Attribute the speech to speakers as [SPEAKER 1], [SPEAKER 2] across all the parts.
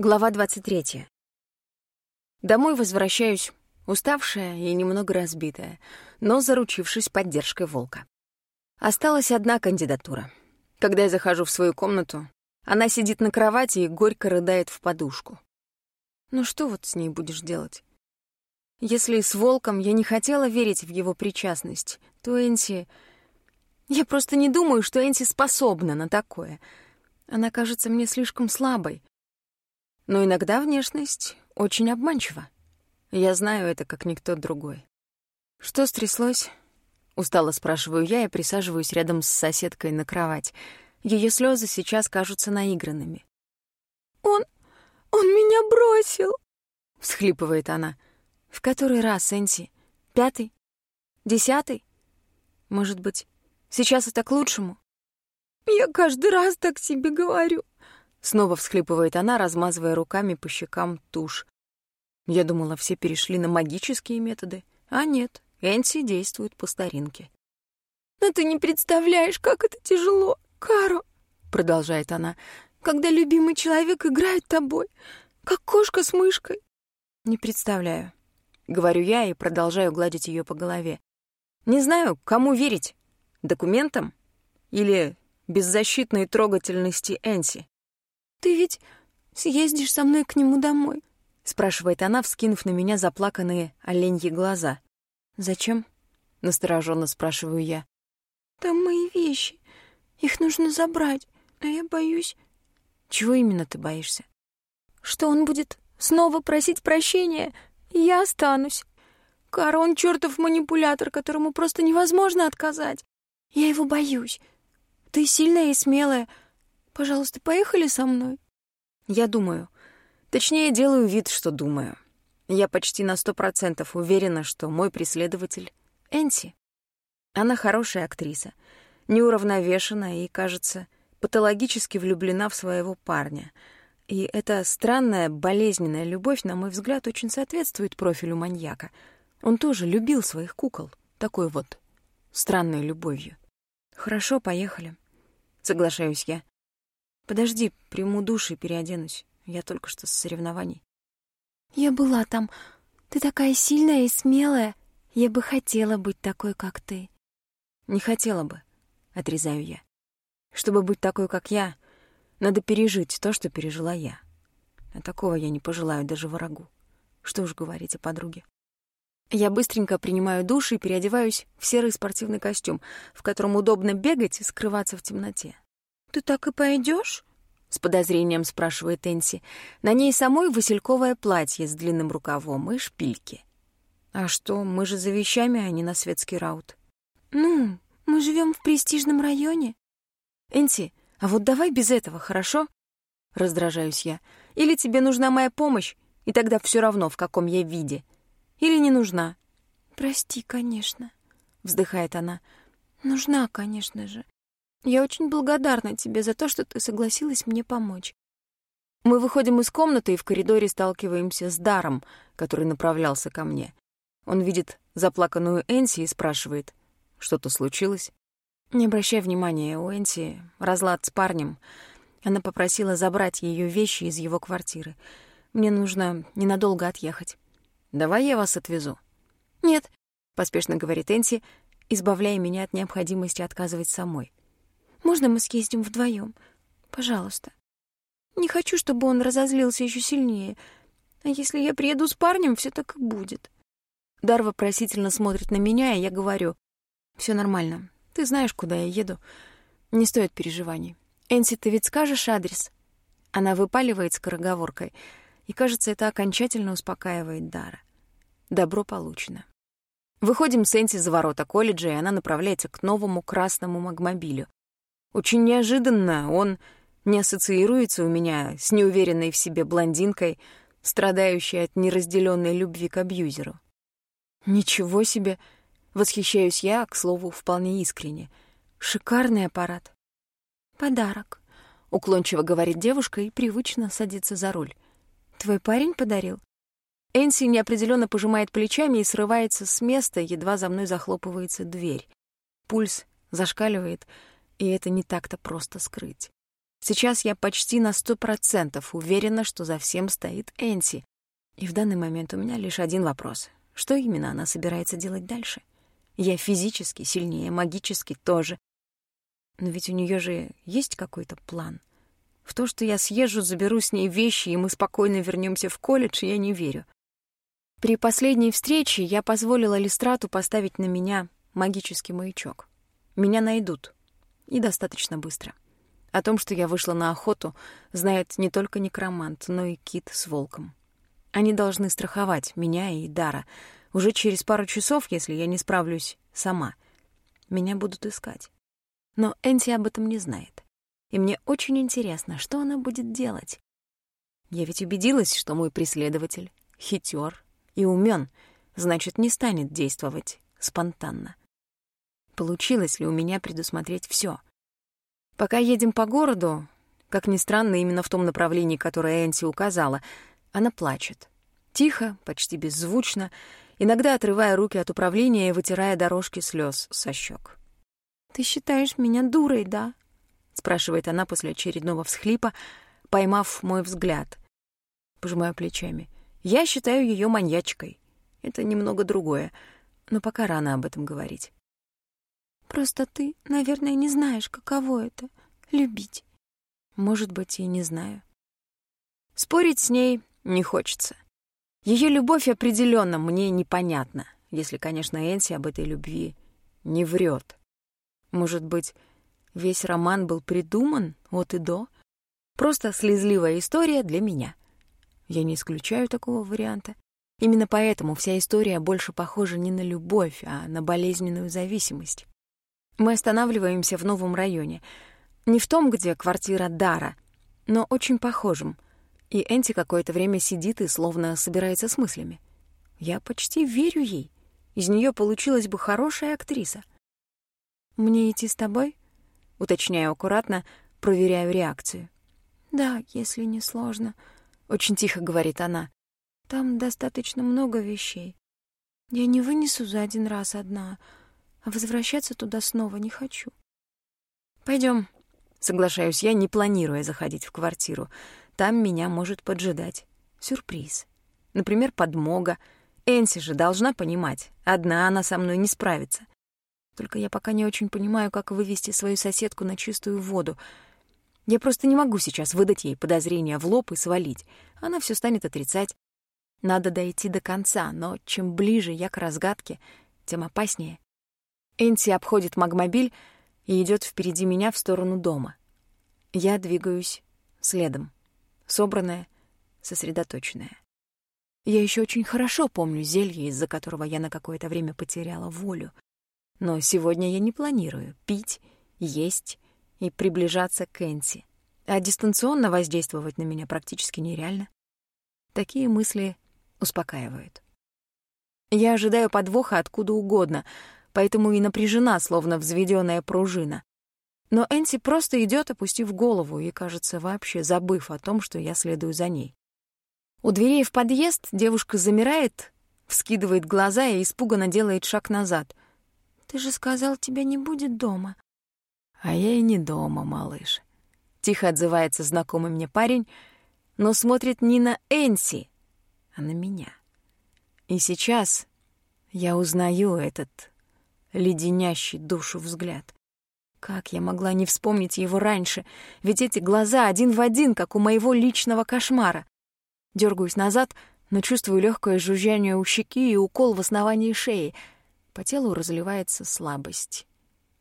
[SPEAKER 1] Глава 23. Домой возвращаюсь, уставшая и немного разбитая, но заручившись поддержкой волка. Осталась одна кандидатура. Когда я захожу в свою комнату, она сидит на кровати и горько рыдает в подушку. Ну что вот с ней будешь делать? Если с волком я не хотела верить в его причастность, то Энси... Я просто не думаю, что Энси способна на такое. Она кажется мне слишком слабой, но иногда внешность очень обманчива. Я знаю это, как никто другой. «Что стряслось?» Устало спрашиваю я и присаживаюсь рядом с соседкой на кровать. Ее слезы сейчас кажутся наигранными.
[SPEAKER 2] «Он... он меня бросил!»
[SPEAKER 1] — всхлипывает она. «В который раз, Энси? Пятый? Десятый? Может быть, сейчас это к лучшему?»
[SPEAKER 2] «Я каждый раз так себе говорю.
[SPEAKER 1] Снова всхлипывает она, размазывая руками по щекам тушь. Я думала, все перешли на магические методы. А нет, Энси действует по старинке.
[SPEAKER 2] «Но ты не представляешь, как это тяжело, Каро!»
[SPEAKER 1] Продолжает она.
[SPEAKER 2] «Когда любимый человек играет тобой, как кошка с мышкой».
[SPEAKER 1] «Не представляю», — говорю я и продолжаю гладить ее по голове. «Не знаю, кому верить. Документам? Или беззащитной трогательности Энси?»
[SPEAKER 2] «Ты ведь съездишь со мной к нему домой?»
[SPEAKER 1] — спрашивает она, вскинув на меня заплаканные оленьи глаза. «Зачем?» — настороженно спрашиваю я.
[SPEAKER 2] «Там мои вещи. Их нужно забрать, а я боюсь...»
[SPEAKER 1] «Чего именно ты боишься?»
[SPEAKER 2] «Что он будет снова просить прощения, и я останусь. Кара, он чертов манипулятор, которому просто невозможно отказать. Я его боюсь. Ты сильная и смелая, Пожалуйста, поехали со мной.
[SPEAKER 1] Я думаю. Точнее, делаю вид, что думаю. Я почти на сто процентов уверена, что мой преследователь — Энси. Она хорошая актриса, неуравновешенная и, кажется, патологически влюблена в своего парня. И эта странная, болезненная любовь, на мой взгляд, очень соответствует профилю маньяка. Он тоже любил своих кукол, такой вот странной любовью. Хорошо, поехали. Соглашаюсь я. Подожди, приму душ и переоденусь. Я только что с соревнований.
[SPEAKER 2] Я была там. Ты такая сильная и смелая. Я бы хотела быть такой, как ты.
[SPEAKER 1] Не хотела бы, отрезаю я. Чтобы быть такой, как я, надо пережить то, что пережила я. А такого я не пожелаю даже врагу. Что уж говорить о подруге. Я быстренько принимаю душ и переодеваюсь в серый спортивный костюм, в котором удобно бегать и скрываться в темноте.
[SPEAKER 2] «Ты так и пойдешь?
[SPEAKER 1] с подозрением спрашивает Энси. На ней самой васильковое платье с длинным рукавом и шпильки. «А что, мы же за вещами, а не на светский раут».
[SPEAKER 2] «Ну, мы живем в престижном районе».
[SPEAKER 1] «Энси, а вот давай без этого, хорошо?» Раздражаюсь я. «Или тебе нужна моя помощь, и тогда все равно, в каком я виде. Или не нужна?»
[SPEAKER 2] «Прости, конечно», —
[SPEAKER 1] вздыхает она.
[SPEAKER 2] «Нужна, конечно же. Я очень благодарна тебе за то, что ты согласилась мне помочь.
[SPEAKER 1] Мы выходим из комнаты и в коридоре сталкиваемся с Даром, который направлялся ко мне. Он видит заплаканную Энси и спрашивает, что-то случилось? Не обращай внимания, у Энси разлад с парнем. Она попросила забрать ее вещи из его квартиры. Мне нужно ненадолго отъехать. Давай я вас отвезу.
[SPEAKER 2] Нет,
[SPEAKER 1] поспешно говорит Энси, избавляя меня от необходимости отказывать самой.
[SPEAKER 2] Можно мы съездим вдвоем? Пожалуйста. Не хочу, чтобы он разозлился еще сильнее. А если я приеду с парнем, все так и будет.
[SPEAKER 1] Дар вопросительно смотрит на меня, и я говорю. все нормально. Ты знаешь, куда я еду. Не стоит переживаний. Энси, ты ведь скажешь адрес?» Она выпаливает скороговоркой, и, кажется, это окончательно успокаивает Дара. Добро получено. Выходим с Энси за ворота колледжа, и она направляется к новому красному магмобилю. Очень неожиданно он не ассоциируется у меня с неуверенной в себе блондинкой, страдающей от неразделенной любви к абьюзеру. Ничего себе! Восхищаюсь я, к слову, вполне искренне. Шикарный аппарат.
[SPEAKER 2] Подарок,
[SPEAKER 1] уклончиво говорит девушка и привычно садится за руль.
[SPEAKER 2] Твой парень подарил?
[SPEAKER 1] Энси неопределенно пожимает плечами и срывается с места, едва за мной захлопывается дверь. Пульс зашкаливает — и это не так-то просто скрыть. Сейчас я почти на сто процентов уверена, что за всем стоит Энси. И в данный момент у меня лишь один вопрос. Что именно она собирается делать дальше? Я физически сильнее, магически тоже. Но ведь у нее же есть какой-то план. В то, что я съезжу, заберу с ней вещи, и мы спокойно вернемся в колледж, я не верю. При последней встрече я позволила Листрату поставить на меня магический маячок. Меня найдут. И достаточно быстро. О том, что я вышла на охоту, знает не только некромант, но и кит с волком. Они должны страховать меня и Дара. Уже через пару часов, если я не справлюсь сама, меня будут искать. Но Энти об этом не знает. И мне очень интересно, что она будет делать. Я ведь убедилась, что мой преследователь хитер и умен, значит, не станет действовать спонтанно. Получилось ли у меня предусмотреть все? Пока едем по городу, как ни странно, именно в том направлении, которое Энси указала, она плачет. Тихо, почти беззвучно, иногда отрывая руки от управления и вытирая дорожки слез со щек.
[SPEAKER 2] «Ты считаешь меня дурой, да?»
[SPEAKER 1] — спрашивает она после очередного всхлипа, поймав мой взгляд. Пожимаю плечами. Я считаю ее маньячкой. Это немного другое, но пока рано об этом говорить.
[SPEAKER 2] Просто ты, наверное, не знаешь, каково это — любить.
[SPEAKER 1] Может быть, и не знаю. Спорить с ней не хочется. Ее любовь определенно мне непонятна, если, конечно, Энси об этой любви не врет. Может быть, весь роман был придуман от и до? Просто слезливая история для меня. Я не исключаю такого варианта. Именно поэтому вся история больше похожа не на любовь, а на болезненную зависимость. Мы останавливаемся в новом районе. Не в том, где квартира Дара, но очень похожем — и Энти какое-то время сидит и словно собирается с мыслями. Я почти верю ей. Из нее получилась бы хорошая актриса.
[SPEAKER 2] «Мне идти с тобой?»
[SPEAKER 1] Уточняю аккуратно, проверяю реакцию.
[SPEAKER 2] «Да, если не сложно», —
[SPEAKER 1] очень тихо говорит она.
[SPEAKER 2] «Там достаточно много вещей. Я не вынесу за один раз одна, а возвращаться туда снова не хочу».
[SPEAKER 1] Пойдем, соглашаюсь я, не планируя заходить в квартиру. Там меня может поджидать сюрприз. Например, подмога. Энси же должна понимать, одна она со мной не справится. Только я пока не очень понимаю, как вывести свою соседку на чистую воду. Я просто не могу сейчас выдать ей подозрения в лоб и свалить. Она все станет отрицать. Надо дойти до конца, но чем ближе я к разгадке, тем опаснее. Энси обходит магмобиль и идет впереди меня в сторону дома. Я двигаюсь следом собранная, сосредоточенная. Я еще очень хорошо помню зелье, из-за которого я на какое-то время потеряла волю. Но сегодня я не планирую пить, есть и приближаться к Энси. А дистанционно воздействовать на меня практически нереально. Такие мысли успокаивают. Я ожидаю подвоха откуда угодно, поэтому и напряжена, словно взведенная пружина. Но Энси просто идет, опустив голову и, кажется, вообще забыв о том, что я следую за ней. У дверей в подъезд девушка замирает, вскидывает глаза и испуганно делает шаг назад.
[SPEAKER 2] «Ты же сказал, тебя не будет дома».
[SPEAKER 1] «А я и не дома, малыш». Тихо отзывается знакомый мне парень, но смотрит не на Энси, а на меня. И сейчас я узнаю этот леденящий душу взгляд. Как я могла не вспомнить его раньше? Ведь эти глаза один в один, как у моего личного кошмара. Дергаюсь назад, но чувствую легкое жужжание у щеки и укол в основании шеи. По телу разливается слабость.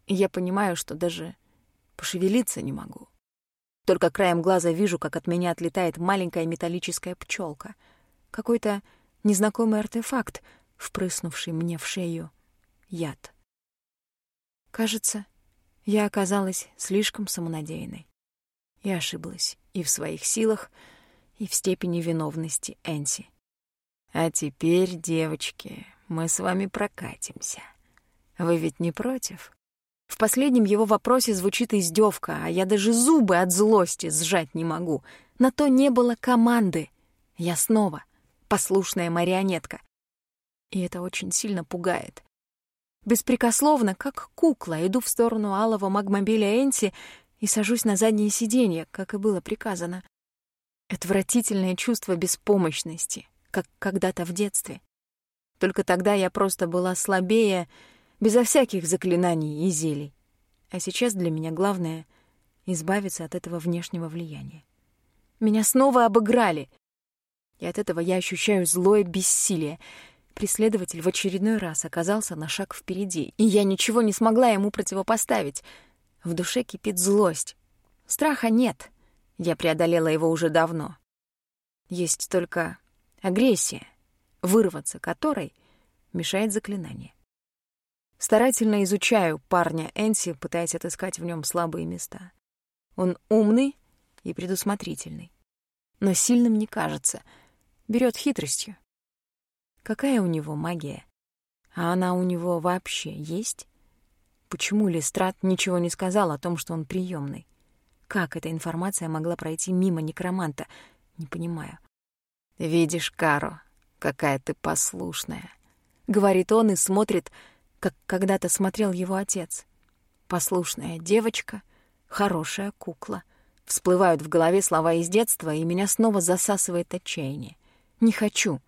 [SPEAKER 1] И я понимаю, что даже пошевелиться не могу. Только краем глаза вижу, как от меня отлетает маленькая металлическая пчелка. Какой-то незнакомый артефакт, впрыснувший мне в шею яд. Кажется, я оказалась слишком самонадеянной. И ошиблась и в своих силах, и в степени виновности Энси. А теперь, девочки, мы с вами прокатимся. Вы ведь не против? В последнем его вопросе звучит издевка, а я даже зубы от злости сжать не могу. На то не было команды. Я снова послушная марионетка. И это очень сильно пугает. Беспрекословно, как кукла, иду в сторону алого магмобиля Энси и сажусь на заднее сиденье, как и было приказано. Отвратительное чувство беспомощности, как когда-то в детстве. Только тогда я просто была слабее, безо всяких заклинаний и зелий. А сейчас для меня главное — избавиться от этого внешнего влияния. Меня снова обыграли. И от этого я ощущаю злое бессилие. Преследователь в очередной раз оказался на шаг впереди, и я ничего не смогла ему противопоставить. В душе кипит злость. Страха нет. Я преодолела его уже давно. Есть только агрессия, вырваться которой мешает заклинание. Старательно изучаю парня Энси, пытаясь отыскать в нем слабые места. Он умный и предусмотрительный. Но сильным не кажется. Берет хитростью. Какая у него магия? А она у него вообще есть? Почему Листрат ничего не сказал о том, что он приемный? Как эта информация могла пройти мимо некроманта? Не понимаю. «Видишь, Каро, какая ты послушная», — говорит он и смотрит, как когда-то смотрел его отец. Послушная девочка, хорошая кукла — Всплывают в голове слова из детства, и меня снова засасывает отчаяние. Не хочу.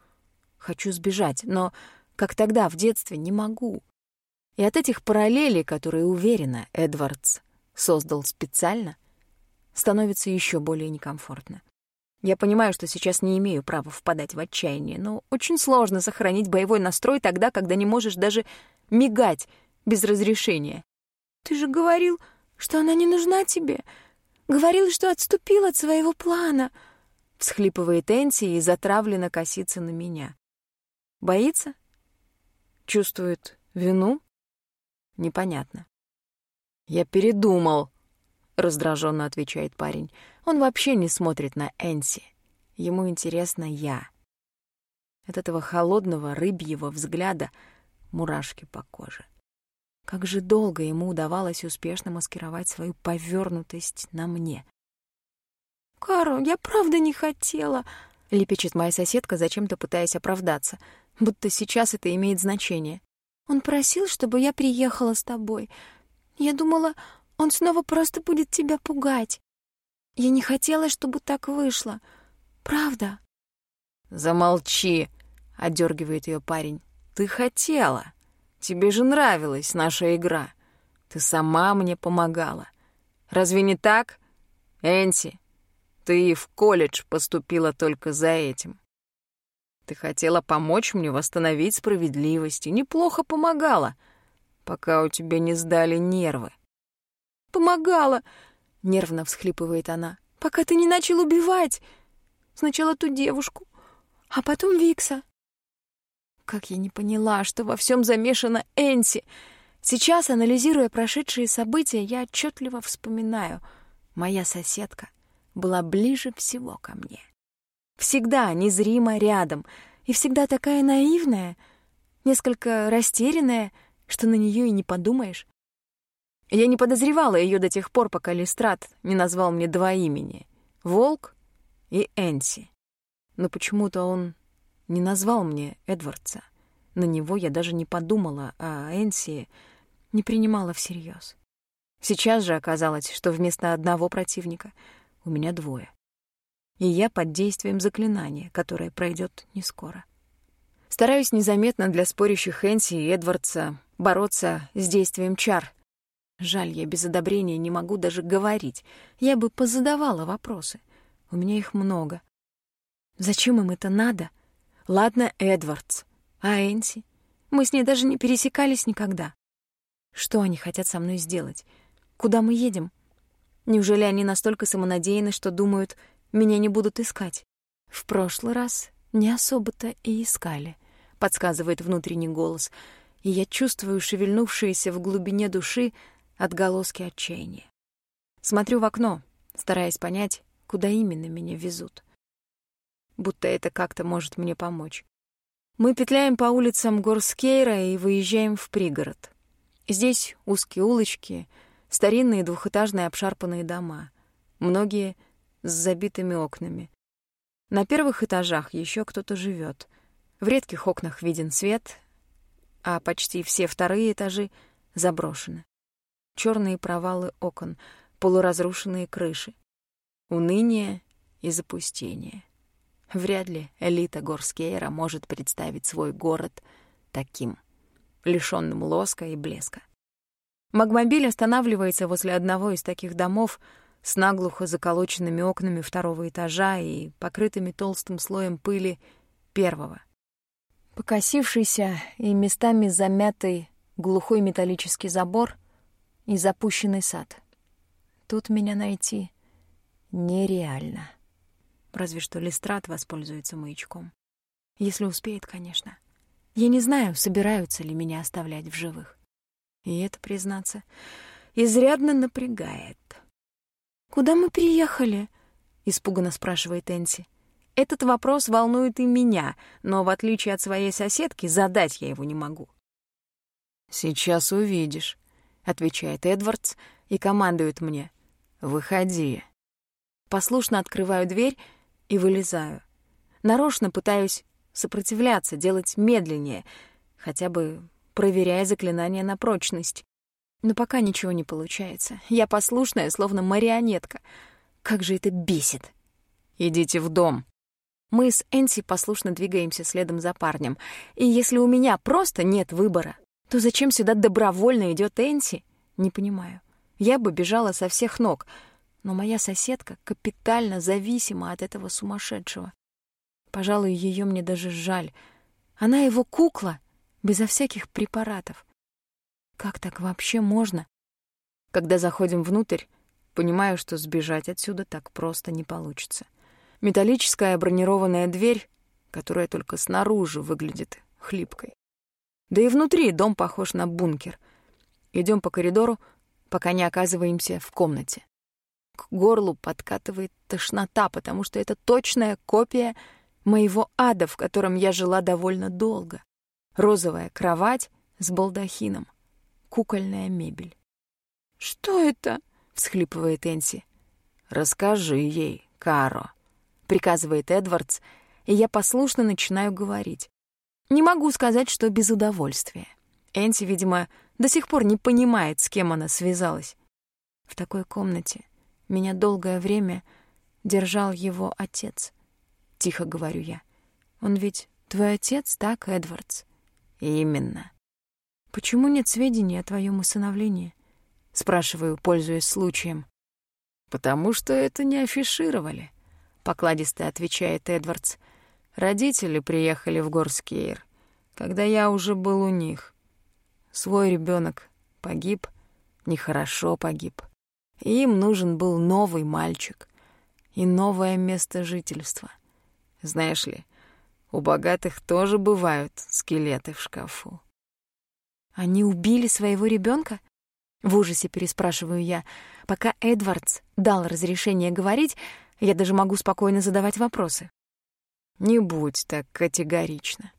[SPEAKER 1] Хочу сбежать, но, как тогда, в детстве, не могу. И от этих параллелей, которые, уверенно, Эдвардс создал специально, становится еще более некомфортно. Я понимаю, что сейчас не имею права впадать в отчаяние, но очень сложно сохранить боевой настрой тогда, когда не можешь даже мигать без разрешения.
[SPEAKER 2] «Ты же говорил, что она не нужна тебе», Говорил, что отступил от своего плана.
[SPEAKER 1] Всхлипывает Энси и затравленно косится на меня. Боится? Чувствует вину? Непонятно. Я передумал, раздраженно отвечает парень. Он вообще не смотрит на Энси. Ему интересно я. От этого холодного рыбьего взгляда мурашки по коже. Как же долго ему удавалось успешно маскировать свою повернутость на мне.
[SPEAKER 2] «Каро, я правда не хотела», —
[SPEAKER 1] лепечет моя соседка, зачем-то пытаясь оправдаться, будто сейчас это имеет значение.
[SPEAKER 2] «Он просил, чтобы я приехала с тобой. Я думала, он снова просто будет тебя пугать. Я не хотела, чтобы так вышло. Правда?»
[SPEAKER 1] «Замолчи», — отдергивает ее парень. «Ты хотела». Тебе же нравилась наша игра. Ты сама мне помогала. Разве не так, Энси? Ты и в колледж поступила только за этим. Ты хотела помочь мне восстановить справедливость и неплохо помогала, пока у тебя не сдали нервы.
[SPEAKER 2] «Помогала!» — нервно всхлипывает она. «Пока ты не начал убивать. Сначала ту девушку, а потом Викса.
[SPEAKER 1] Как я не поняла, что во всем замешана Энси. Сейчас, анализируя прошедшие события, я отчетливо вспоминаю. Моя соседка была ближе всего ко мне. Всегда незримо рядом, и всегда такая наивная, несколько растерянная, что на нее и не подумаешь. Я не подозревала ее до тех пор, пока Листрат не назвал мне два имени — Волк и Энси. Но почему-то он не назвал мне Эдвардса. На него я даже не подумала, а Энси не принимала всерьез. Сейчас же оказалось, что вместо одного противника у меня двое. И я под действием заклинания, которое пройдет не скоро. Стараюсь незаметно для спорящих Энси и Эдвардса бороться с действием чар. Жаль, я без одобрения не могу даже говорить. Я бы позадавала вопросы. У меня их много. Зачем им это надо? Ладно, Эдвардс. А Энси? Мы с ней даже не пересекались никогда. Что они хотят со мной сделать? Куда мы едем? Неужели они настолько самонадеяны, что думают, меня не будут искать? В прошлый раз не особо-то и искали, подсказывает внутренний голос, и я чувствую шевельнувшиеся в глубине души отголоски отчаяния. Смотрю в окно, стараясь понять, куда именно меня везут будто это как-то может мне помочь. Мы петляем по улицам Горскейра и выезжаем в пригород. Здесь узкие улочки, старинные двухэтажные обшарпанные дома, многие с забитыми окнами. На первых этажах еще кто-то живет. В редких окнах виден свет, а почти все вторые этажи заброшены. Черные провалы окон, полуразрушенные крыши, уныние и запустение. Вряд ли элита Горскейра может представить свой город таким, лишённым лоска и блеска. Магмобиль останавливается возле одного из таких домов с наглухо заколоченными окнами второго этажа и покрытыми толстым слоем пыли первого. Покосившийся и местами замятый глухой металлический забор и запущенный сад. Тут меня найти нереально. Разве что Листрат воспользуется маячком. Если успеет, конечно. Я не знаю, собираются ли меня оставлять в живых. И это, признаться, изрядно напрягает.
[SPEAKER 2] «Куда мы приехали?»
[SPEAKER 1] — испуганно спрашивает Энси. Этот вопрос волнует и меня, но, в отличие от своей соседки, задать я его не могу. «Сейчас увидишь», — отвечает Эдвардс и командует мне. «Выходи». Послушно открываю дверь и вылезаю. Нарочно пытаюсь сопротивляться, делать медленнее, хотя бы проверяя заклинание на прочность. Но пока ничего не получается. Я послушная, словно марионетка. Как же это бесит. «Идите в дом». Мы с Энси послушно двигаемся следом за парнем. И если у меня просто нет выбора, то зачем сюда добровольно идет Энси? Не понимаю. Я бы бежала со всех ног — но моя соседка капитально зависима от этого сумасшедшего. Пожалуй, ее мне даже жаль. Она его кукла, безо всяких препаратов. Как так вообще можно? Когда заходим внутрь, понимаю, что сбежать отсюда так просто не получится. Металлическая бронированная дверь, которая только снаружи выглядит хлипкой. Да и внутри дом похож на бункер. Идем по коридору, пока не оказываемся в комнате к горлу подкатывает тошнота, потому что это точная копия моего ада, в котором я жила довольно долго. Розовая кровать с балдахином, кукольная мебель.
[SPEAKER 2] «Что это?»
[SPEAKER 1] — всхлипывает Энси. «Расскажи ей, Каро», — приказывает Эдвардс, и я послушно начинаю говорить. Не могу сказать, что без удовольствия. Энси, видимо, до сих пор не понимает, с кем она связалась. В такой комнате меня долгое время держал его отец. Тихо говорю я. Он ведь твой отец, так, Эдвардс? Именно. Почему нет сведений о твоем усыновлении? Спрашиваю, пользуясь случаем. Потому что это не афишировали, покладисто отвечает Эдвардс. Родители приехали в Горскейр, когда я уже был у них. Свой ребенок погиб, нехорошо погиб. Им нужен был новый мальчик и новое место жительства. Знаешь ли, у богатых тоже бывают скелеты в шкафу.
[SPEAKER 2] Они убили своего ребенка? В ужасе переспрашиваю я. Пока Эдвардс дал разрешение говорить, я даже могу спокойно задавать вопросы.
[SPEAKER 1] Не будь так категорично.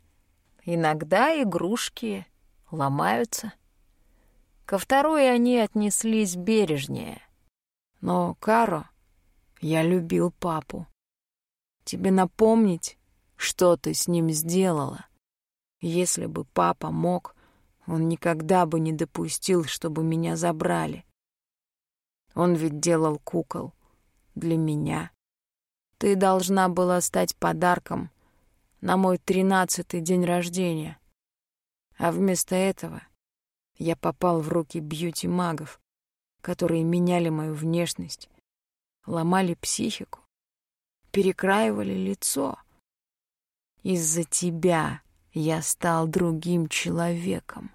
[SPEAKER 1] Иногда игрушки ломаются. Ко второй они отнеслись бережнее — но, Каро, я любил папу. Тебе напомнить, что ты с ним сделала? Если бы папа мог, он никогда бы не допустил, чтобы меня забрали. Он ведь делал кукол для меня. Ты должна была стать подарком на мой тринадцатый день рождения. А вместо этого я попал в руки бьюти-магов которые меняли мою внешность, ломали психику, перекраивали лицо. Из-за тебя я стал другим человеком,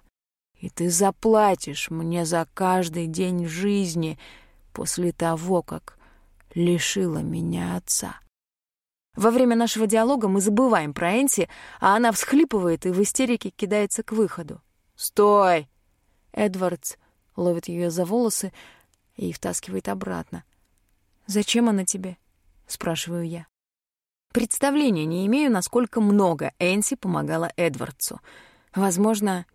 [SPEAKER 1] и ты заплатишь мне за каждый день жизни после того, как лишила меня отца. Во время нашего диалога мы забываем про Энси, а она всхлипывает и в истерике кидается к выходу. «Стой!» Эдвардс ловит ее за волосы и втаскивает обратно. «Зачем она тебе?» — спрашиваю я. Представления не имею, насколько много Энси помогала Эдвардсу. Возможно,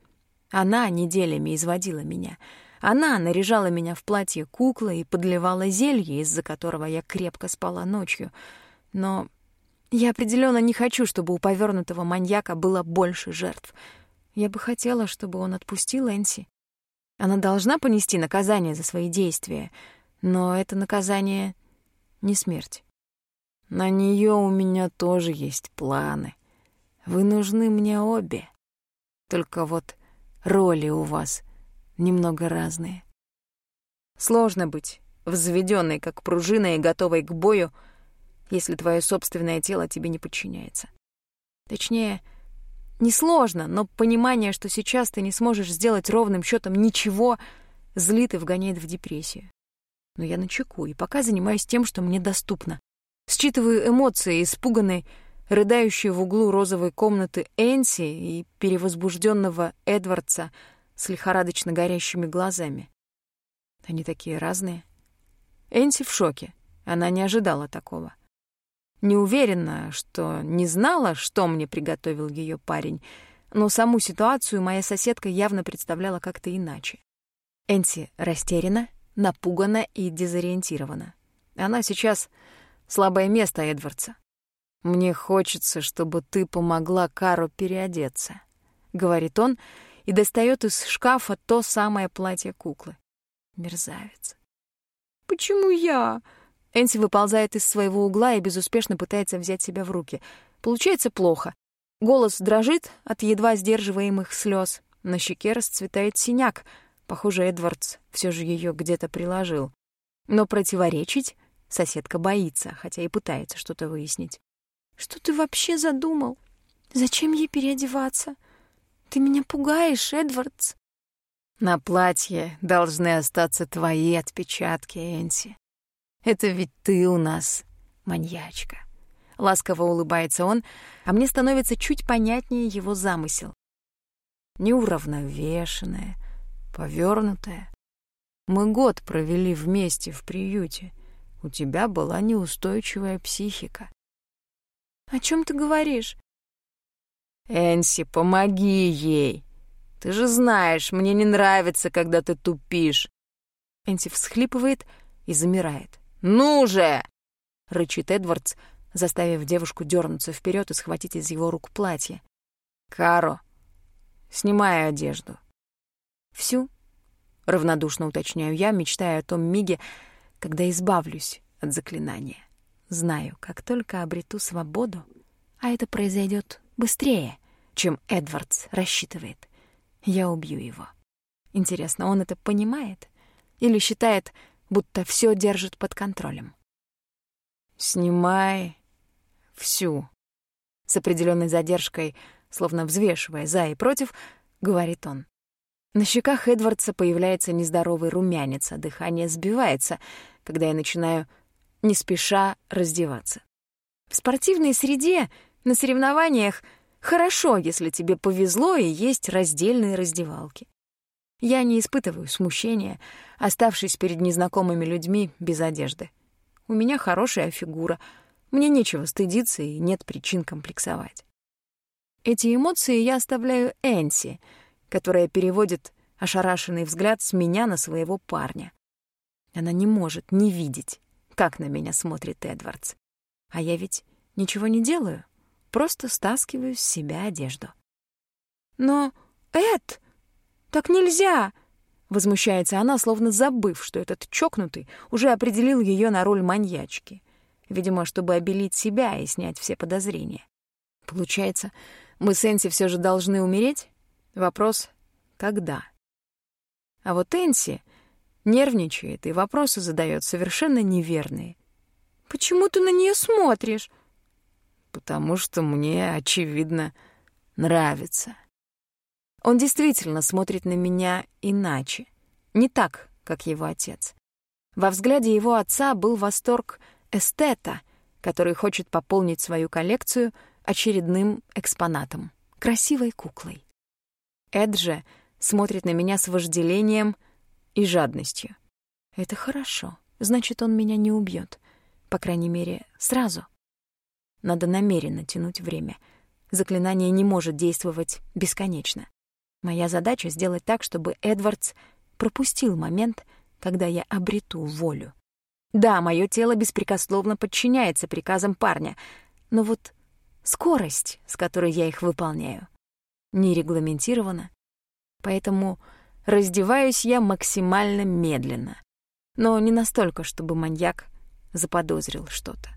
[SPEAKER 1] она неделями изводила меня. Она наряжала меня в платье куклы и подливала зелье, из-за которого я крепко спала ночью. Но я определенно не хочу, чтобы у повернутого маньяка было больше жертв. Я бы хотела, чтобы он отпустил Энси. Она должна понести наказание за свои действия, Но это наказание не смерть. На нее у меня тоже есть планы. Вы нужны мне обе. Только вот роли у вас немного разные. Сложно быть взведенной, как пружина, и готовой к бою, если твое собственное тело тебе не подчиняется. Точнее, несложно, но понимание, что сейчас ты не сможешь сделать ровным счетом ничего, злит и вгоняет в депрессию. Но я начеку и пока занимаюсь тем, что мне доступно. Считываю эмоции испуганной, рыдающей в углу розовой комнаты Энси и перевозбужденного Эдвардса с лихорадочно горящими глазами. Они такие разные. Энси в шоке. Она не ожидала такого. Не уверена, что не знала, что мне приготовил ее парень, но саму ситуацию моя соседка явно представляла как-то иначе. Энси растеряна, напугана и дезориентирована. Она сейчас слабое место Эдвардса. «Мне хочется, чтобы ты помогла Кару переодеться», — говорит он и достает из шкафа то самое платье куклы. Мерзавец.
[SPEAKER 2] «Почему я?»
[SPEAKER 1] Энси выползает из своего угла и безуспешно пытается взять себя в руки. Получается плохо. Голос дрожит от едва сдерживаемых слез. На щеке расцветает синяк. Похоже, Эдвардс все же ее где-то приложил. Но противоречить соседка боится, хотя и пытается что-то выяснить.
[SPEAKER 2] «Что ты вообще задумал? Зачем ей переодеваться? Ты меня пугаешь, Эдвардс!»
[SPEAKER 1] На платье должны остаться твои отпечатки, Энси. Это ведь ты у нас маньячка. Ласково улыбается он, а мне становится чуть понятнее его замысел. Неуравновешенная, повернутая. Мы год провели вместе в приюте. У тебя была неустойчивая психика.
[SPEAKER 2] О чем ты говоришь?
[SPEAKER 1] Энси, помоги ей. Ты же знаешь, мне не нравится, когда ты тупишь. Энси всхлипывает и замирает. «Ну же!» — рычит Эдвардс, заставив девушку дернуться вперед и схватить из его рук платье. «Каро, снимай одежду». «Всю?» — равнодушно уточняю я, мечтая о том миге, когда избавлюсь от заклинания. Знаю, как только обрету свободу, а это произойдет быстрее, чем Эдвардс рассчитывает я убью его. Интересно, он это понимает? Или считает, будто все держит под контролем? «Снимай всю», — с определенной задержкой, словно взвешивая за и против, говорит он. На щеках Эдвардса появляется нездоровый румянец, а дыхание сбивается, когда я начинаю не спеша раздеваться. В спортивной среде, на соревнованиях — Хорошо, если тебе повезло и есть раздельные раздевалки. Я не испытываю смущения, оставшись перед незнакомыми людьми без одежды. У меня хорошая фигура, мне нечего стыдиться и нет причин комплексовать. Эти эмоции я оставляю Энси, которая переводит ошарашенный взгляд с меня на своего парня. Она не может не видеть, как на меня смотрит Эдвардс. А я ведь ничего не делаю просто стаскиваю с себя одежду.
[SPEAKER 2] «Но, Эд, так нельзя!»
[SPEAKER 1] Возмущается она, словно забыв, что этот чокнутый уже определил ее на роль маньячки. Видимо, чтобы обелить себя и снять все подозрения. Получается, мы с Энси все же должны умереть? Вопрос — когда? А вот Энси нервничает и вопросы задает совершенно неверные.
[SPEAKER 2] «Почему ты на нее смотришь?»
[SPEAKER 1] потому что мне, очевидно, нравится. Он действительно смотрит на меня иначе, не так, как его отец. Во взгляде его отца был восторг эстета, который хочет пополнить свою коллекцию очередным экспонатом — красивой куклой. Эд же смотрит на меня с вожделением и жадностью. Это хорошо, значит, он меня не убьет, по крайней мере, сразу. Надо намеренно тянуть время. Заклинание не может действовать бесконечно. Моя задача — сделать так, чтобы Эдвардс пропустил момент, когда я обрету волю. Да, мое тело беспрекословно подчиняется приказам парня, но вот скорость, с которой я их выполняю, не регламентирована. Поэтому раздеваюсь я максимально медленно. но не настолько, чтобы маньяк заподозрил что-то.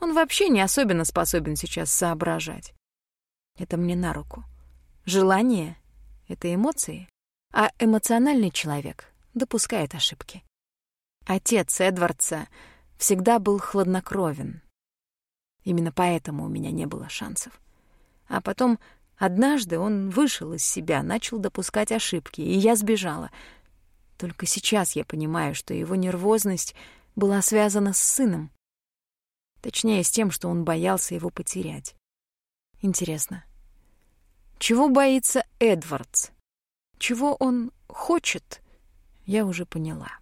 [SPEAKER 1] Он вообще не особенно способен сейчас соображать. Это мне на руку. Желание — это эмоции, а эмоциональный человек допускает ошибки. Отец Эдвардса всегда был хладнокровен. Именно поэтому у меня не было шансов. А потом однажды он вышел из себя, начал допускать ошибки, и я сбежала. Только сейчас я понимаю, что его нервозность была связана с сыном. Точнее, с тем, что он боялся его потерять. Интересно, чего боится Эдвардс? Чего он хочет, я уже поняла.